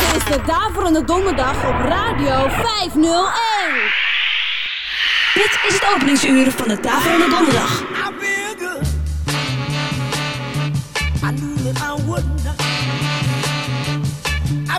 Dit is de Daverende Donderdag op Radio 501. Dit is het openingsuur van de Daverende Donderdag. I feel good. I knew that I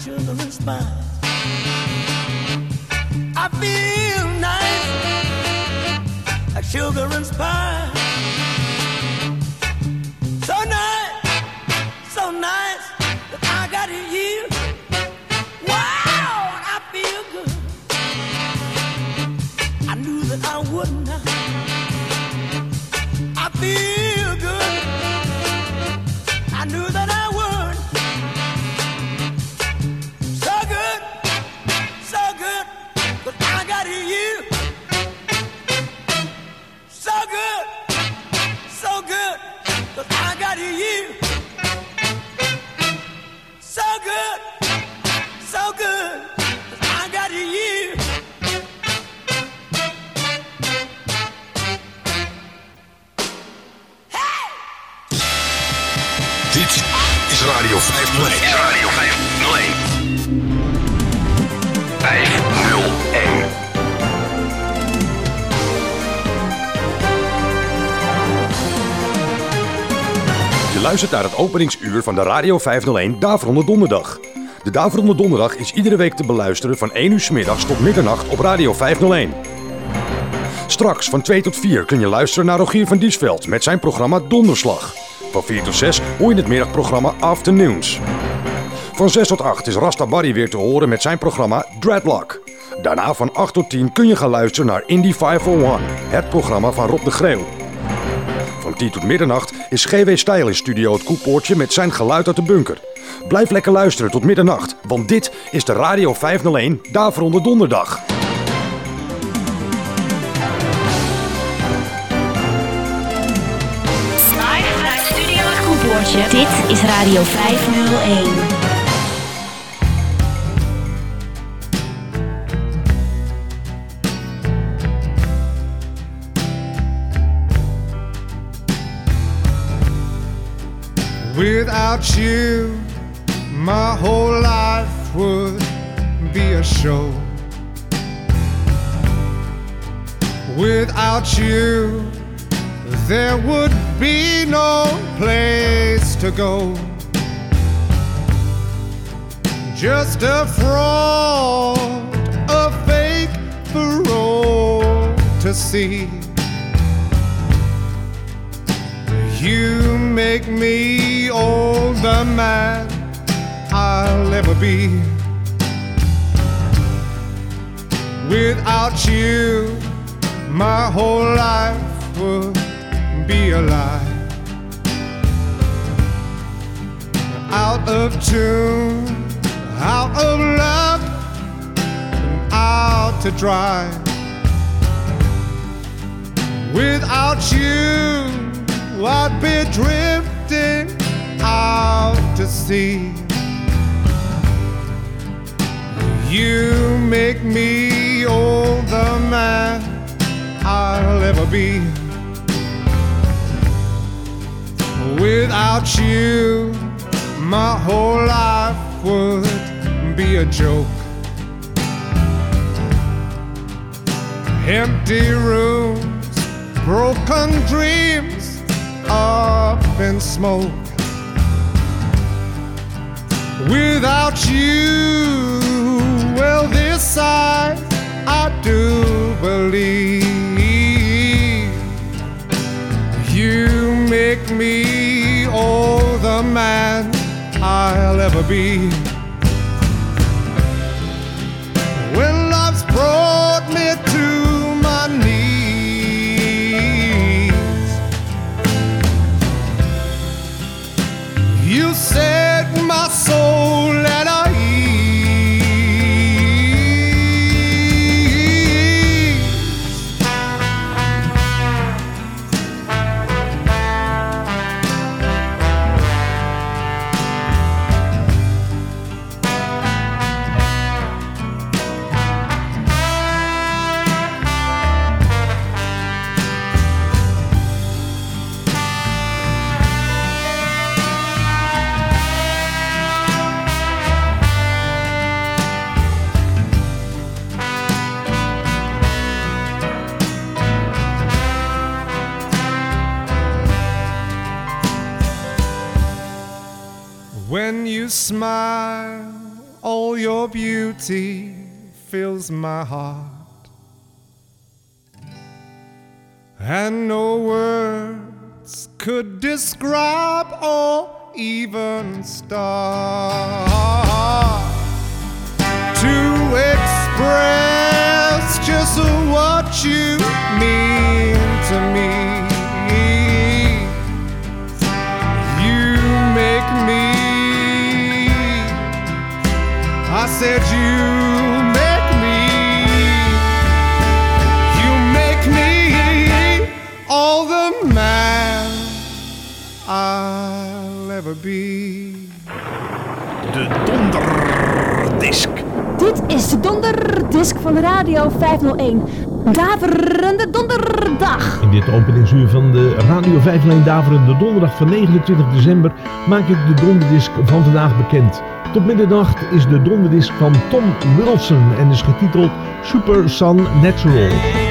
Sugar spice. I feel nice like sugar and spice. Openingsuur van de Radio 501 Daverende Donderdag. De Daverende Donderdag is iedere week te beluisteren van 1 uur 's middags tot middernacht op Radio 501. Straks van 2 tot 4 kun je luisteren naar Rogier van Diesveld met zijn programma Donderslag. Van 4 tot 6 hoor je het middagprogramma Afternoons. Van 6 tot 8 is Rasta Barry weer te horen met zijn programma Dreadlock. Daarna van 8 tot 10 kun je gaan luisteren naar Indie 501, het programma van Rob de Greeuw. Van 10 tot middernacht is GW Stijl in studio het Koepoortje met zijn geluid uit de bunker. Blijf lekker luisteren tot middernacht, want dit is de Radio 501 Daverende Donderdag. Vanuit. Dit is Radio 501. Without you, my whole life would be a show. Without you, there would be no place to go. Just a fraud, a fake all to see. You make me all the man I'll ever be. Without you, my whole life would be a lie. Out of tune, out of love, out to dry. Without Without I'd be drifting out to sea. You make me all the man I'll ever be. Without you, my whole life would be a joke. Empty rooms, broken dreams, up in smoke. Without you, well, this I, I do believe. You make me all the man I'll ever be. Beauty fills my heart. And no words could describe or even start to express just what you mean to me. I said you make me. You make me all the man I'll ever be. De donderdisc. Dit is de donderdisc van Radio 501. Daverende donderdag. In dit openingsuur van de Radio 5 Lijn Daverende donderdag van 29 december maak ik de donderdisc van vandaag bekend. Tot middernacht is de donderdisc van Tom Wilson en is getiteld Super Sun Natural.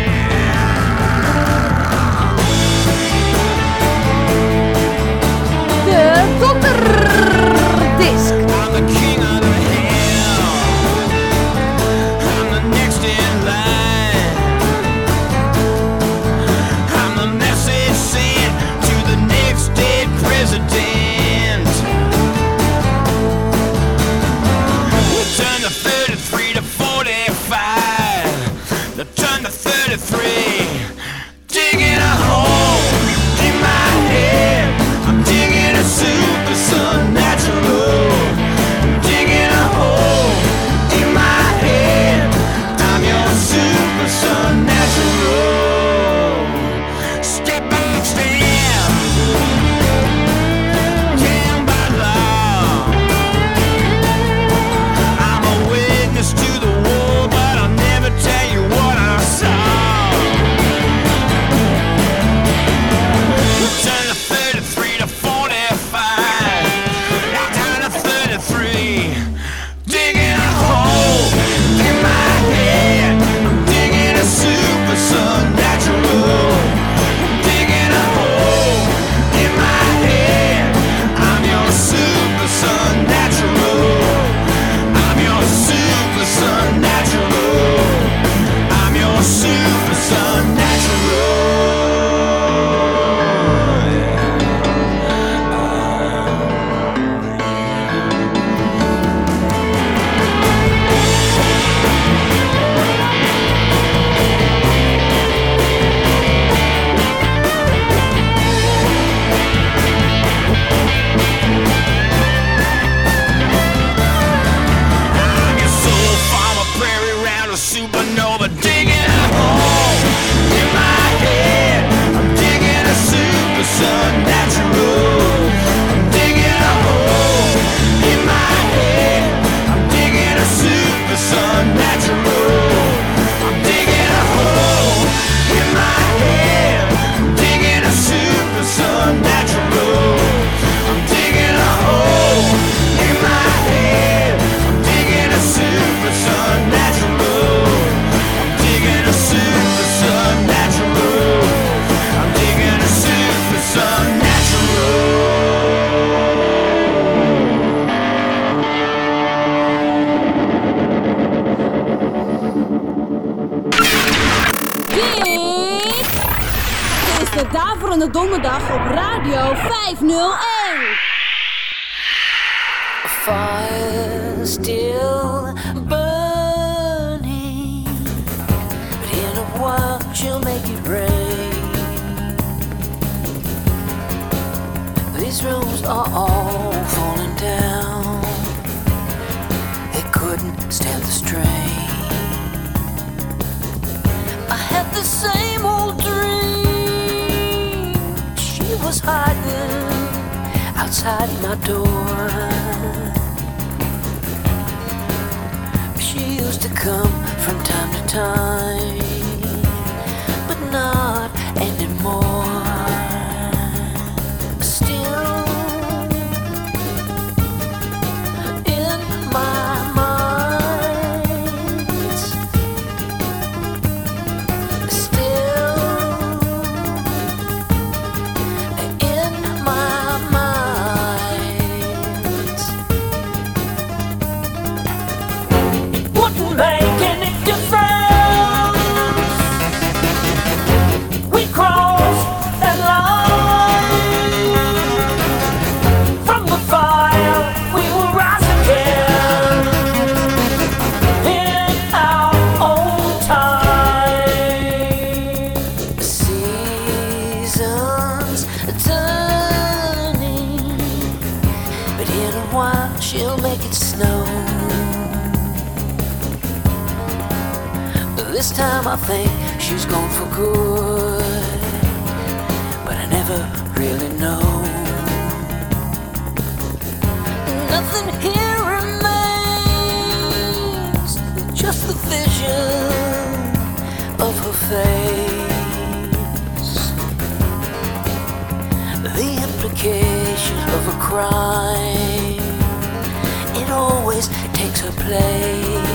Strain. I had the same old dream, she was hiding outside my door. She used to come from time to time, but not good, but I never really know. Nothing here remains, just the vision of her face, the implication of a crime. It always takes her place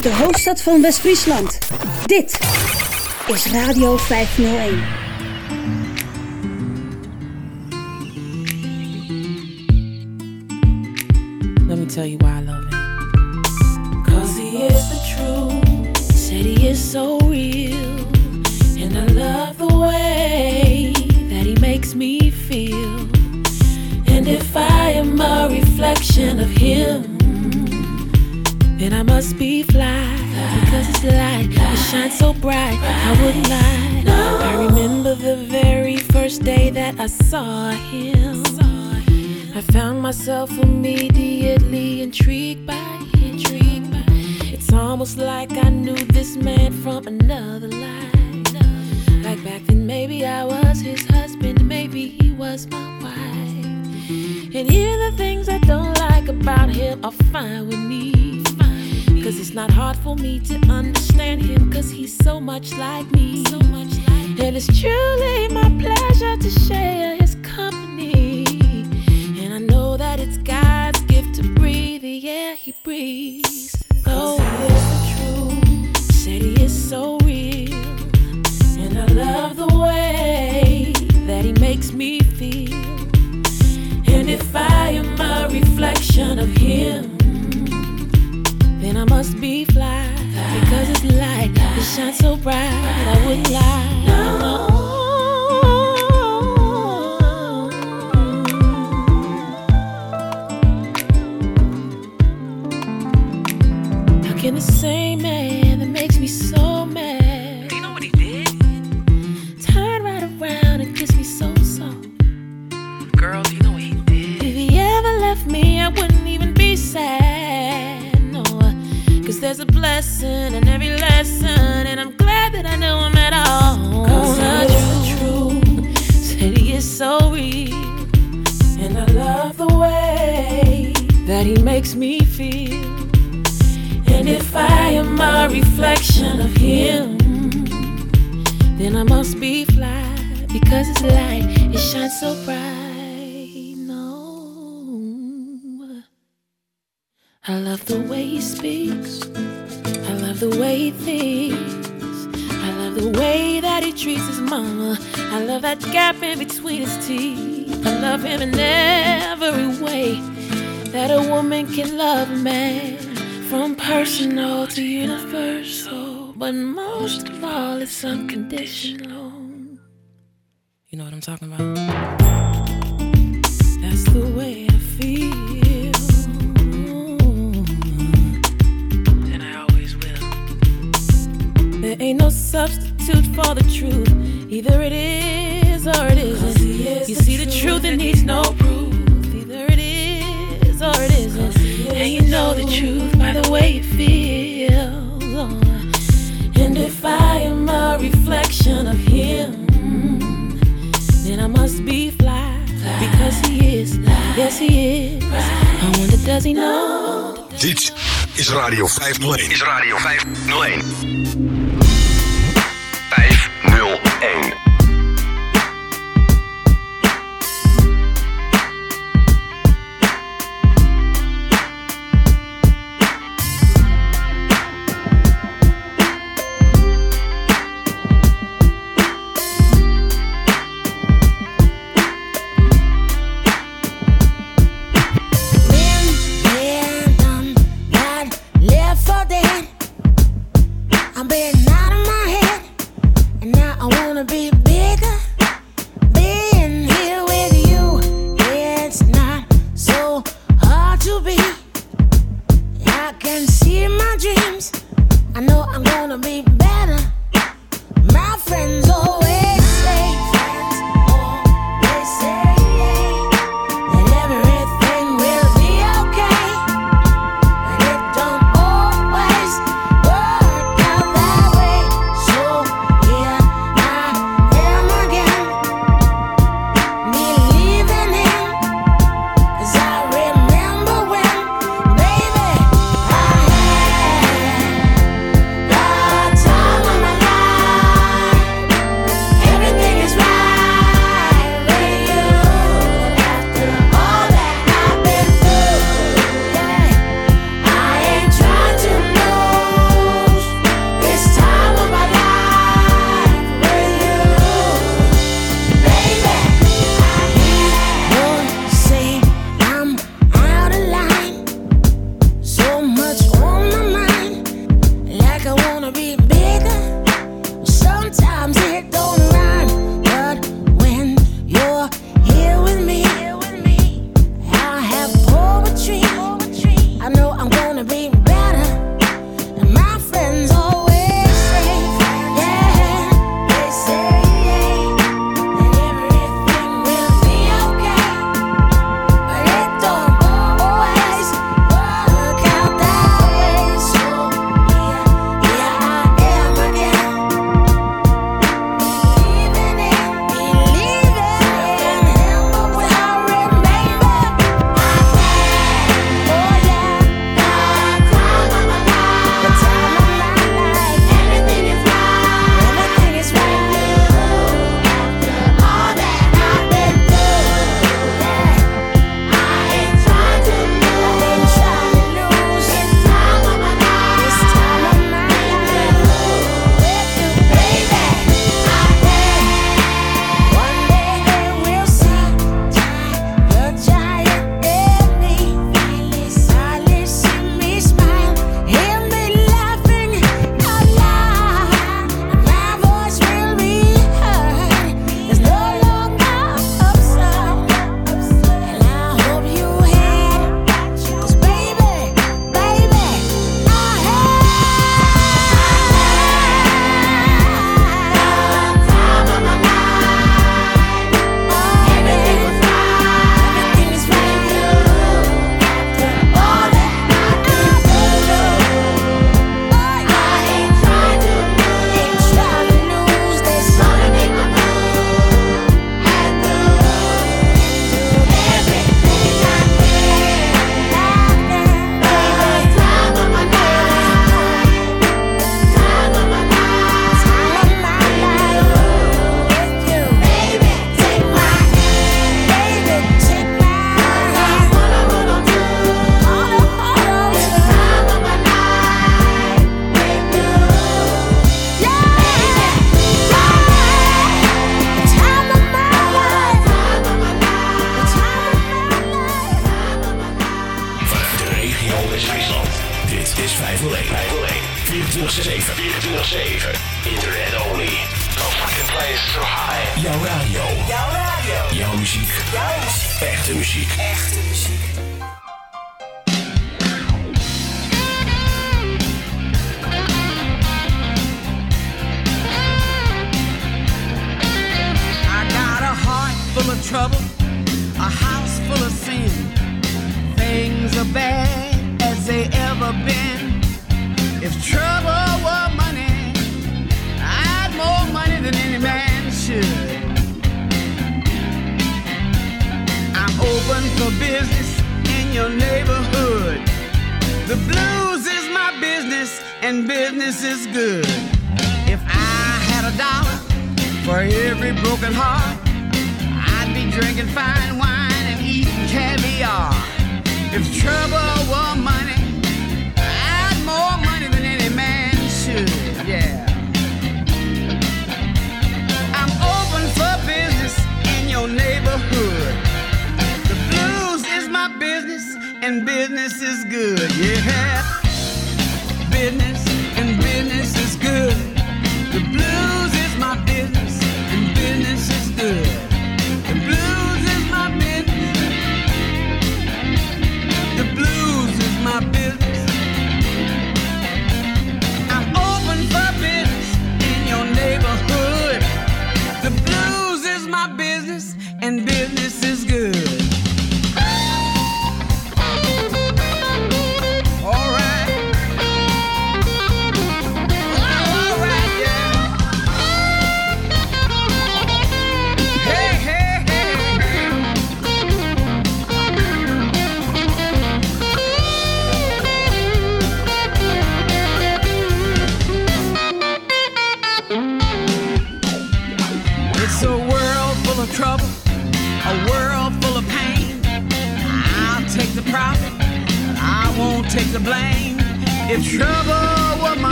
Vanuit de hoofdstad van West-Friesland. Dit is Radio 501. Let me tell you why I love him. Cause he is the truth. Said he is so real. And I love the way that he makes me feel. And if I am a reflection of him, then I must be fly. Because it's light. It shines so bright, I wouldn't lie. I remember the very first day that I saw him. I found myself immediately intrigued by him. It's almost like I knew this man from another life. Like back then, maybe I was his husband, maybe he was my wife. And even the things I don't like about him are fine with me. Cause it's not hard for me to understand him, cause he's so much like me. So much like and it's truly my pleasure to share his company. And I know that it's God's gift to breathe the air he breathes. Oh, it's the truth. Said he is so real. And I love the way that he makes me feel. And if I am a reflection of him, then I must be fly. Because it's light, it shines so bright, I wouldn't lie. Dit is Radio 501. Is Radio 501. 501.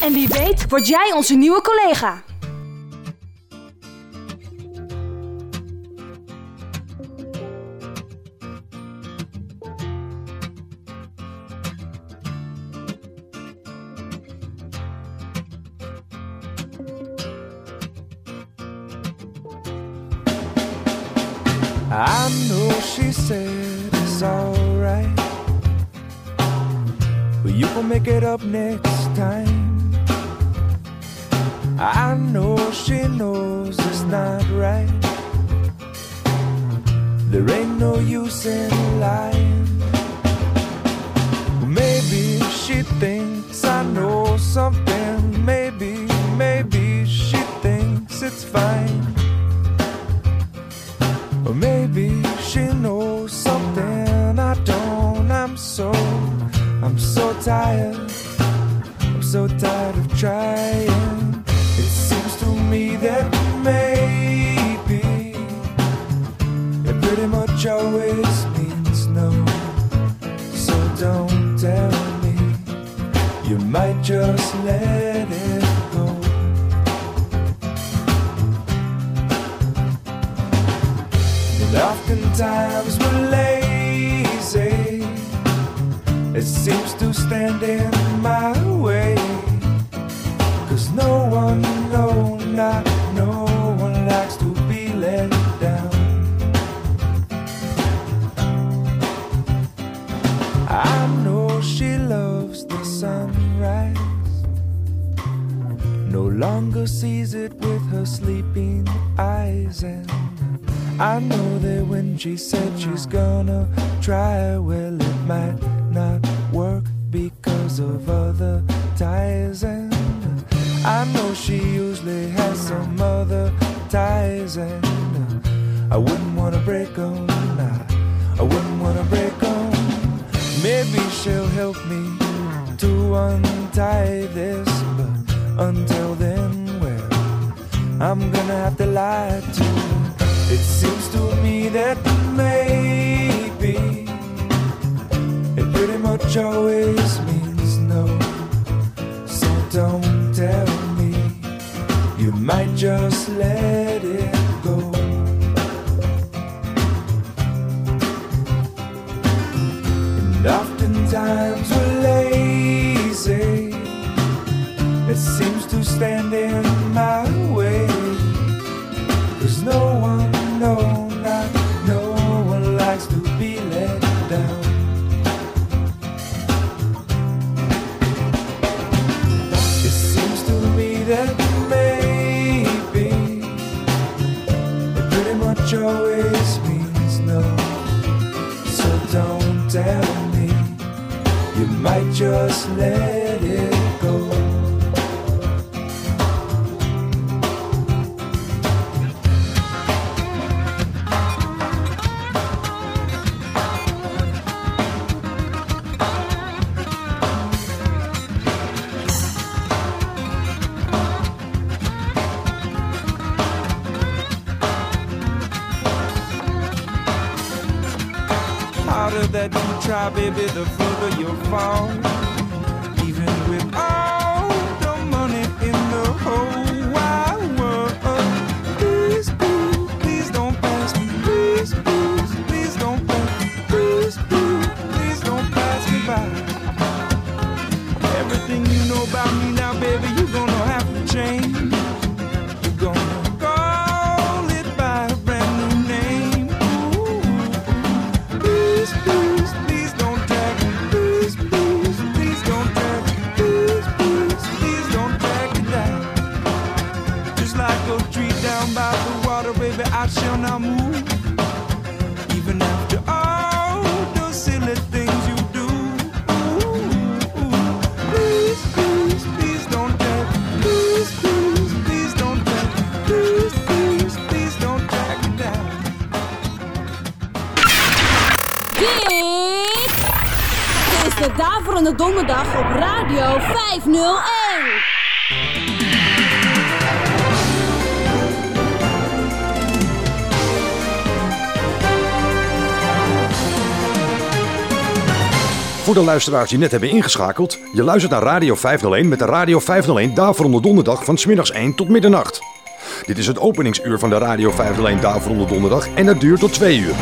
en wie weet word jij onze nieuwe collega. I'm know she said it's alright, but you will make it up next time. I know she knows it's not right. There ain't no use in lying. Maybe she thinks I know something. Maybe, maybe she thinks it's fine. Or maybe she knows something I don't. I'm so, I'm so tired. I'm so tired of trying. Much always means no. So don't tell me you might just let it go. And oftentimes we're lazy. It seems to stand in my way. Cause no one, no, not No longer sees it with her sleeping eyes. And I know that when she said she's gonna try, well, it might not work because of other ties. And I know she usually has some other ties. And I wouldn't wanna break them. I wouldn't wanna break them. Maybe she'll help me to untie this. But until I'm gonna have to lie to. It seems to me that maybe it pretty much always means no. So don't tell me you might just let it go. And oftentimes we're lazy. It seems to stand in my way. be the Dit is de Daverende Donderdag op Radio 501. Voor de luisteraars die net hebben ingeschakeld, je luistert naar Radio 501 met de Radio 501 Daverende Donderdag van smiddags 1 tot middernacht. Dit is het openingsuur van de Radio 501 Daverende Donderdag en dat duurt tot 2 uur.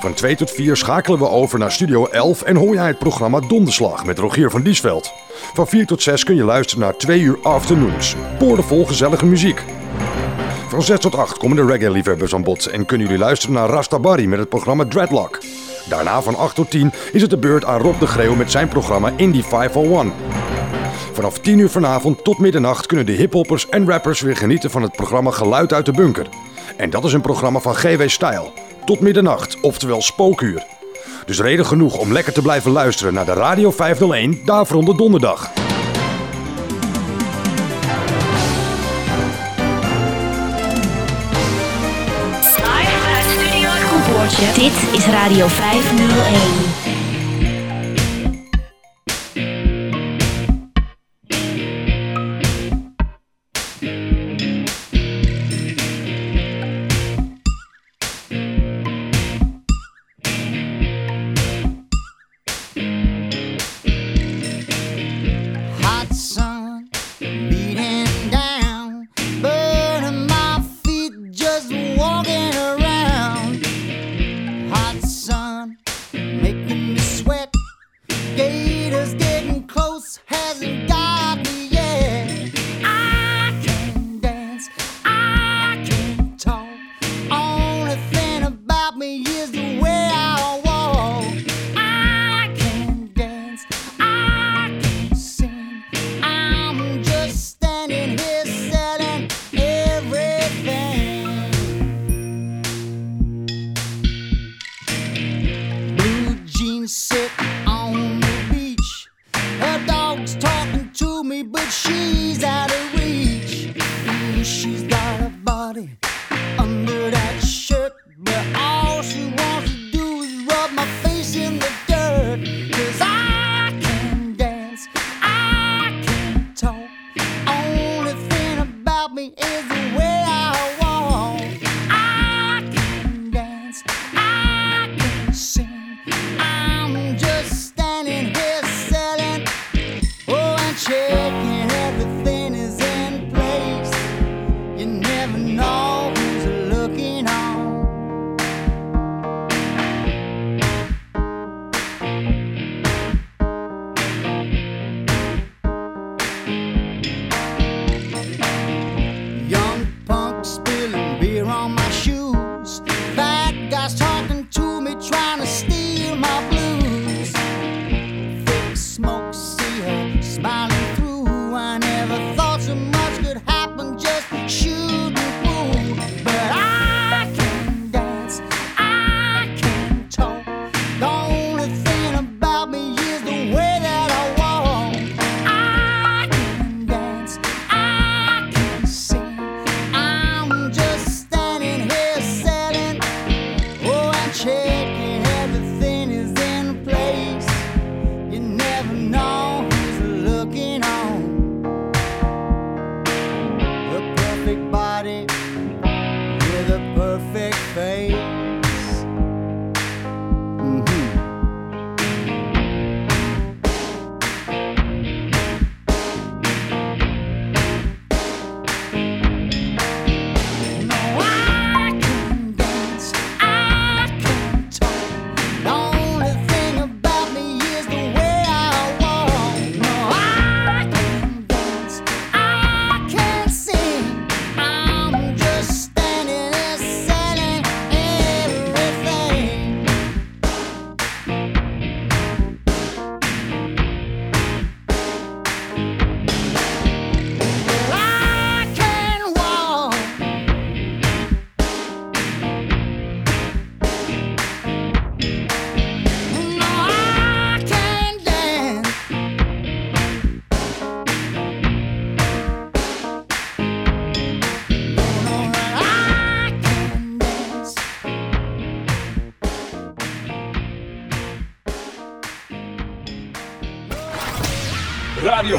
Van 2 tot 4 schakelen we over naar Studio 11 en hoor jij het programma Donderslag met Rogier van Diesveld. Van 4 tot 6 kun je luisteren naar 2 uur afternoons. Boordevol gezellige muziek. Van 6 tot 8 komen de reggae-liefhebbers aan bod en kunnen jullie luisteren naar Rasta Barry met het programma Dreadlock. Daarna van 8 tot 10 is het de beurt aan Rob de Greeuw met zijn programma Indie 501. Vanaf 10 uur vanavond tot middernacht kunnen de hiphoppers en rappers weer genieten van het programma Geluid uit de Bunker. En dat is een programma van GW Style. Tot middernacht, oftewel spookuur. Dus reden genoeg om lekker te blijven luisteren naar de Radio 501 Daverende Donderdag. Dit is Radio 501.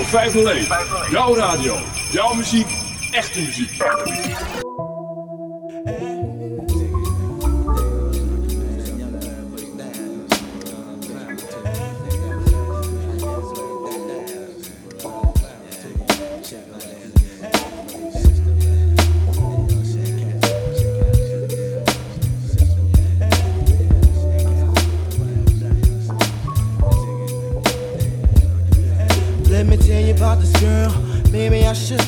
501. Jouw radio. Jouw muziek. Echte muziek. Let me tell you about this girl, maybe I should.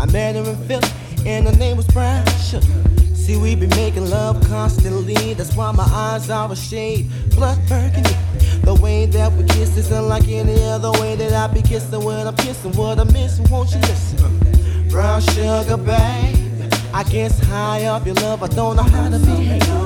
I met her in Philly, and her name was Brown Sugar. See, we be making love constantly, that's why my eyes are a shade blood burgundy. The way that we kiss is unlike any other way that I be kissing when I'm kissing. What I'm missing, won't you listen? Brown sugar, babe. I guess high off your love, I don't know how to behave.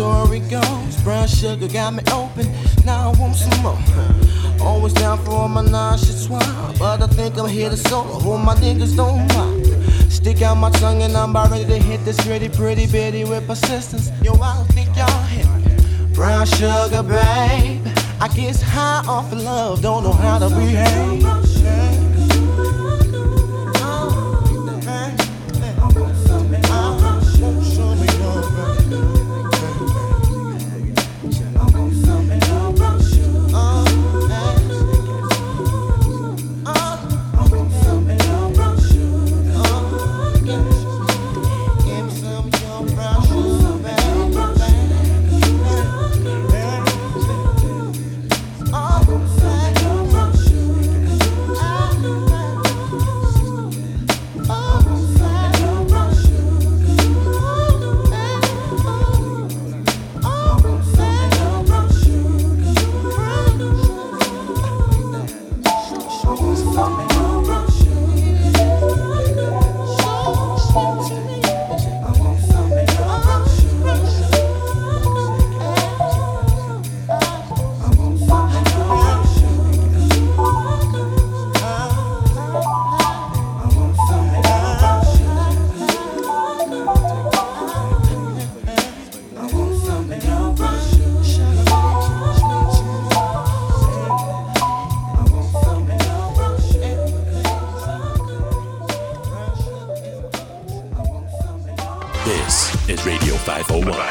It goes. Brown sugar got me open. Now I want some more. Always down for all my nonsense swine. But I think I'm here to solo. Hope my niggas don't mind. Stick out my tongue and I'm about ready to hit this pretty, pretty bitty with persistence. Yo, I don't think y'all hit me. Brown sugar, babe. I guess high off of love, don't know how to behave.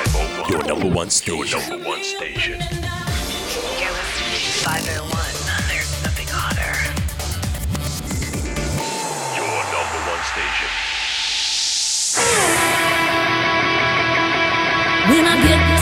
501, your number one station. Your number one station. You're listening to 501. There's nothing hotter. Your number one station. When I get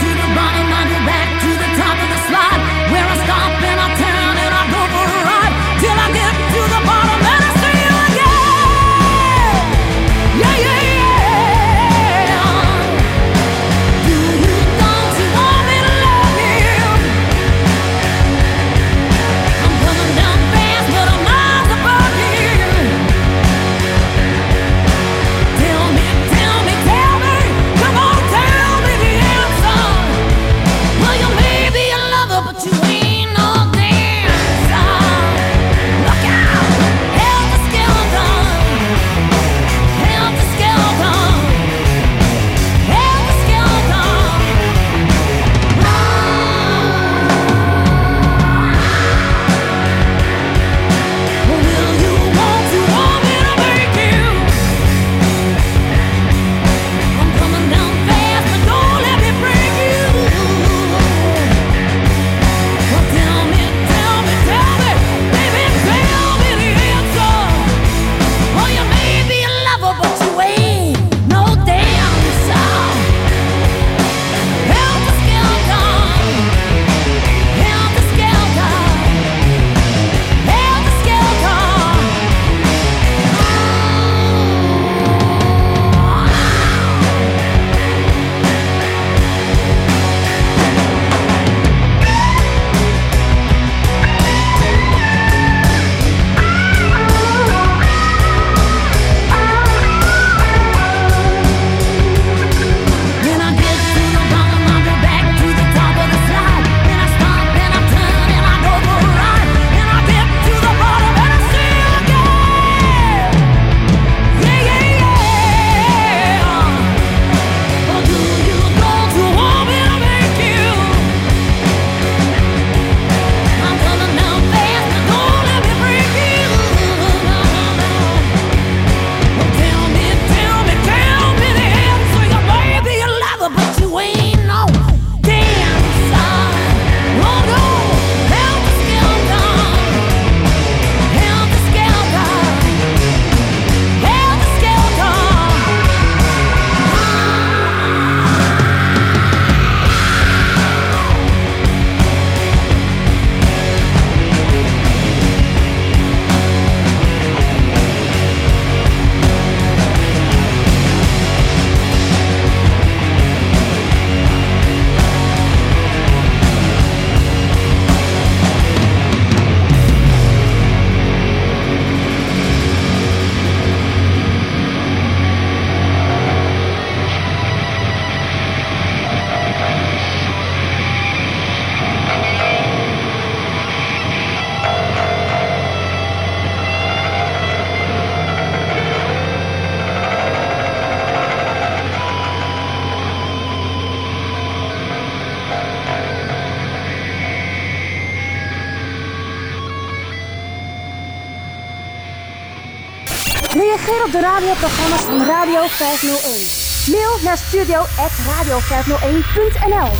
Radio 501. Mail naar studio.radio501.nl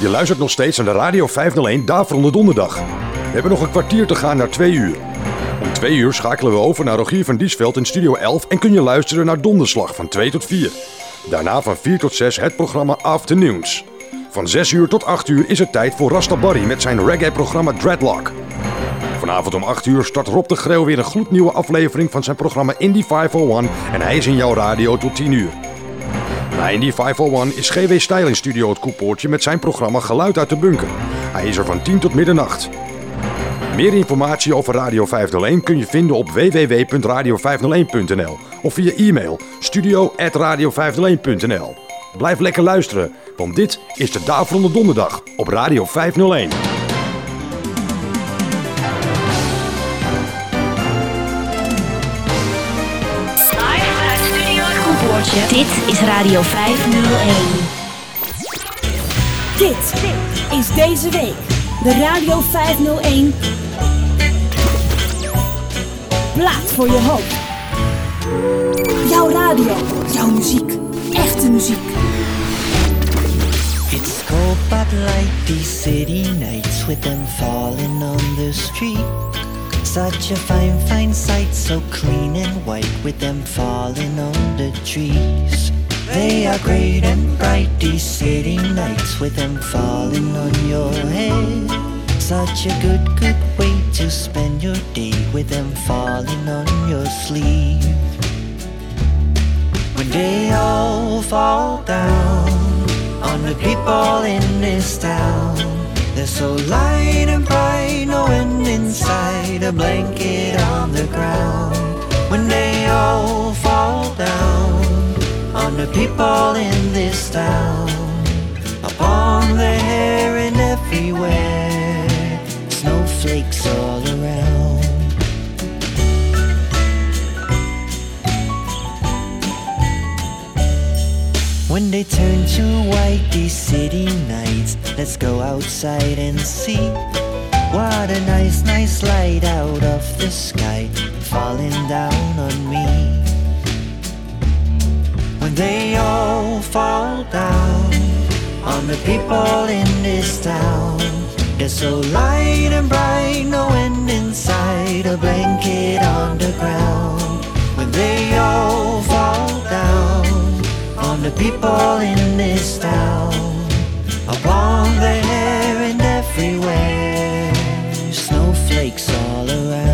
Je luistert nog steeds aan de Radio 501 Daverende Donderdag. We hebben nog een kwartier te gaan naar 2 uur. Om 2 uur schakelen we over naar Rogier van Diesveld in Studio 11 en kun je luisteren naar Donderslag van 2 tot 4. Daarna van 4 tot 6 het programma Afternoons. Van 6 uur tot 8 uur is het tijd voor Rasta Barry met zijn reggae-programma Dreadlock. Vanavond om 8 uur start Rob de Greeuw weer een gloednieuwe aflevering van zijn programma Indie 501 en hij is in jouw radio tot 10 uur. Na Indie 501 is GW Stijl in studio het koepoortje met zijn programma Geluid uit de Bunker. Hij is er van 10 tot middernacht. Meer informatie over Radio 501 kun je vinden op www.radio501.nl of via e-mail studio.radio501.nl. Blijf lekker luisteren, want dit is de Daverende Donderdag op Radio 501. Live vanuit Studio Het Koepoortje. Dit is Radio 501. Dit is deze week de Radio 501 Plaat voor je hoop. Jouw radio, jouw muziek, echte muziek. It's cold but light these city nights with them falling on the street. Such a fine, fine sight, so clean and white with them falling on the trees. They are great and bright these city nights with them falling on your head. Such a good, good way to spend your day with them falling on your sleeve. All fall down on the people in this town. They're so light and bright, no inside a blanket on the ground. When they all fall down on the people in this town, upon their hair and everywhere, snowflakes all around. When they turn to white these city nights, let's go outside and see what a nice, nice light out of the sky falling down on me. When they all fall down on the people in this town, they're so light and bright, no end inside a blanket on the ground. When they all fall people in this town, upon their hair and everywhere, snowflakes all around.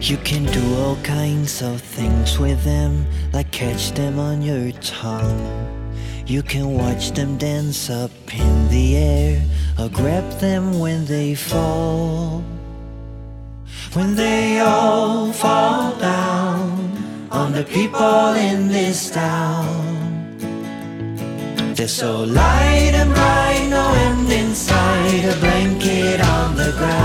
You can do all kinds of things with them, like catch them on your tongue. You can watch them dance up in the air or grab them when they fall. When they all fall down on the people in this town. They're so light and bright, no end inside a blanket on the ground.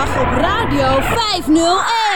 Op Radio 501.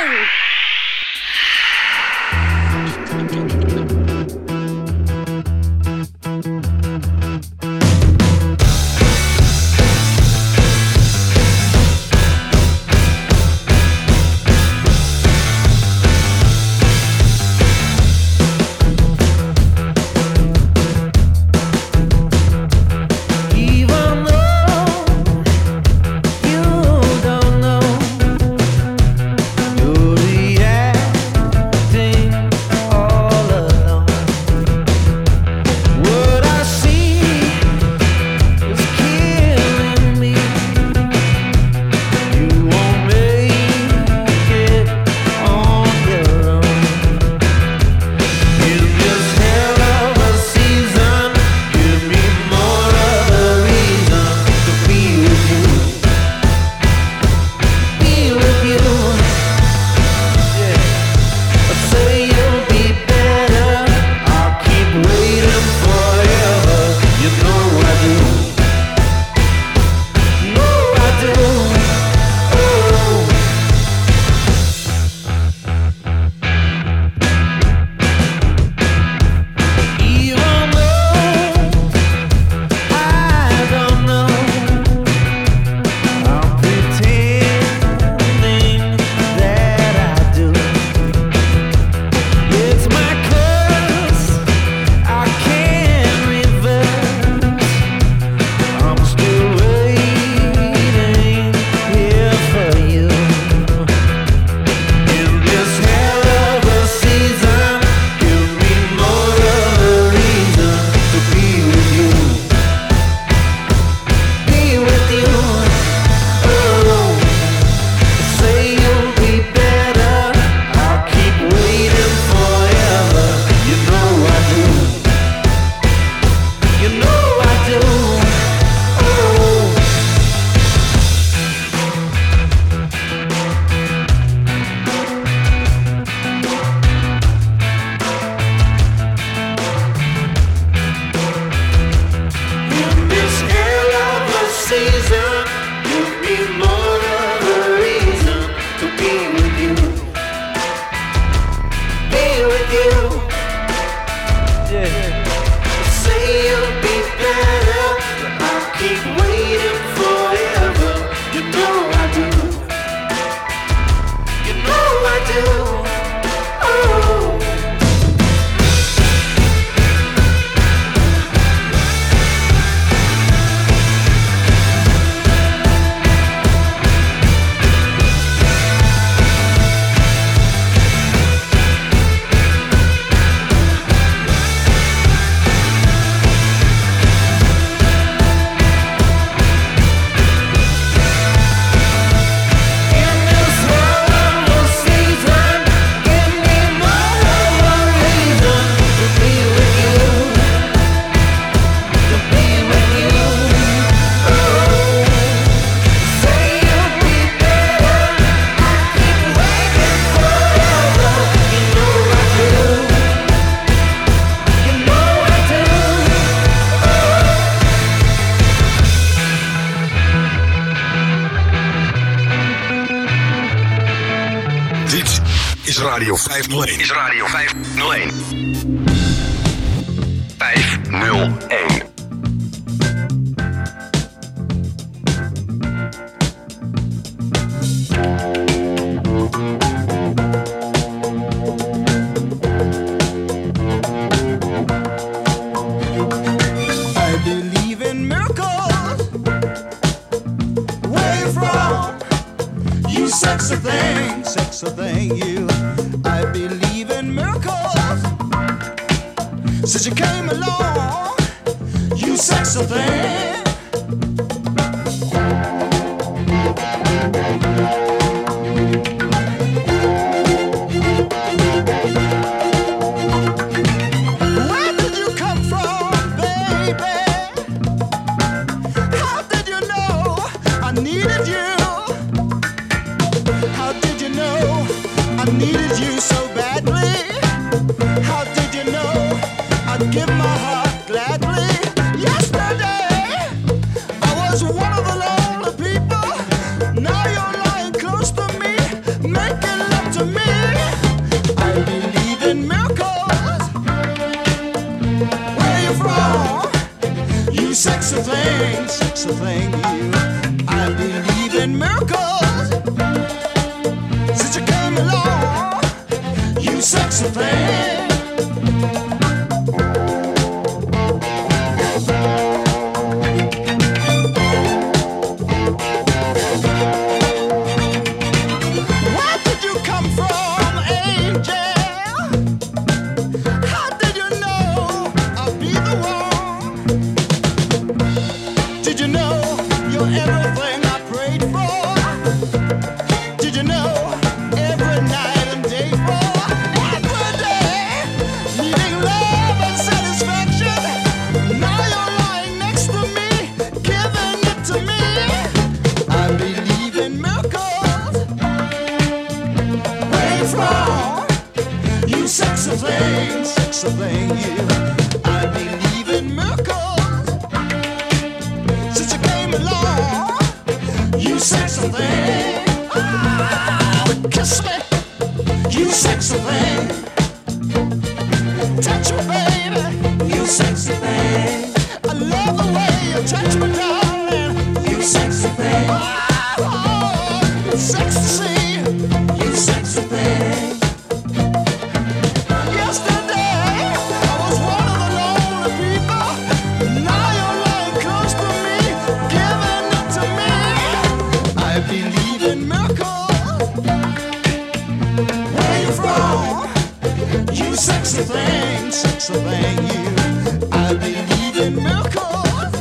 you sexy thing, sexy thing, you. I believe in miracles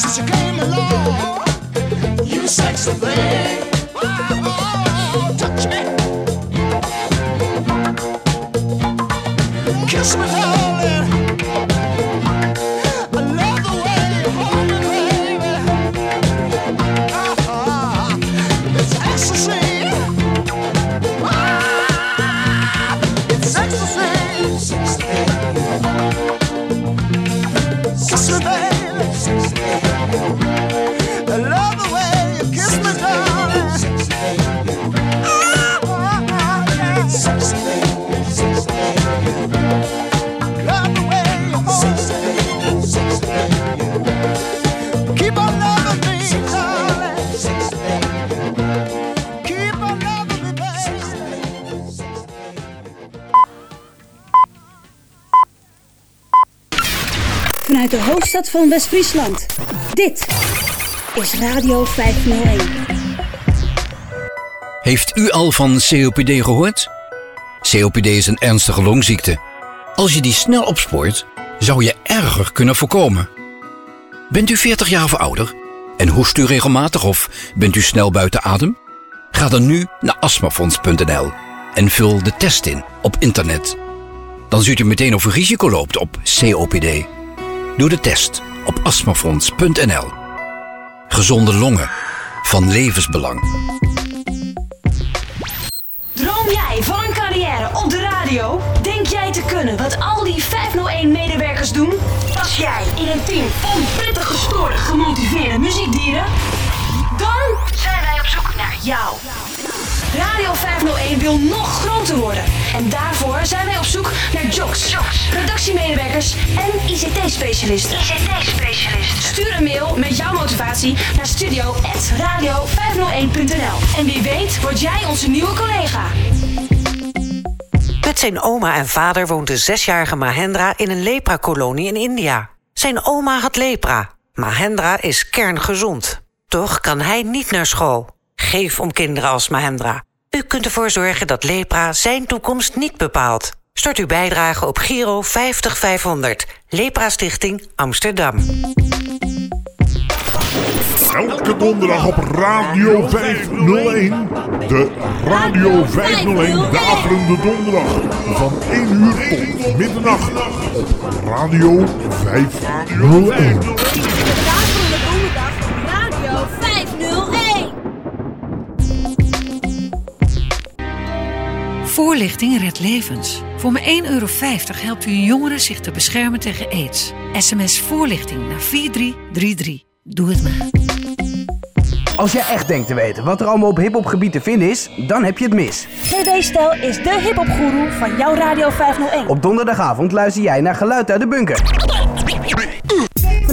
since you came along. You sexy thing. van West-Friesland. Dit is Radio 501. Heeft u al van COPD gehoord? COPD is een ernstige longziekte. Als je die snel opspoort, zou je erger kunnen voorkomen. Bent u 40 jaar of ouder en hoest u regelmatig of bent u snel buiten adem? Ga dan nu naar astmafonds.nl en vul de test in op internet. Dan ziet u meteen of u risico loopt op COPD. Doe de test op astmafonds.nl. Gezonde longen van levensbelang. Droom jij van een carrière op de radio? Denk jij te kunnen wat al die 501-medewerkers doen? Pas jij in een team van prettig gestoorde, gemotiveerde muziekdieren? Dan zijn wij op zoek naar jou. Radio 501 wil nog groter worden. En daarvoor zijn wij op zoek naar jocks, redactiemedewerkers en ICT-specialisten. ICT-specialisten. Stuur een mail met jouw motivatie naar studio.radio501.nl. En wie weet word jij onze nieuwe collega. Met zijn oma en vader woont de zesjarige Mahendra in een leprakolonie in India. Zijn oma had lepra. Mahendra is kerngezond. Toch kan hij niet naar school. Geef om kinderen als Mahendra. U kunt ervoor zorgen dat lepra zijn toekomst niet bepaalt. Stort uw bijdrage op Giro 50500. Lepra Stichting Amsterdam. Elke donderdag op Radio 501. De Radio 501 Daverende Donderdag. Van 1 uur tot middernacht. Op Radio 501. Voorlichting redt levens. Voor maar 1,50 euro helpt u een jongere zich te beschermen tegen aids. SMS voorlichting naar 4333. Doe het maar. Als jij echt denkt te weten wat er allemaal op hiphopgebied te vinden is, dan heb je het mis. GB Stel is de hiphopgoeroe van jouw Radio 501. Op donderdagavond luister jij naar Geluid uit de Bunker.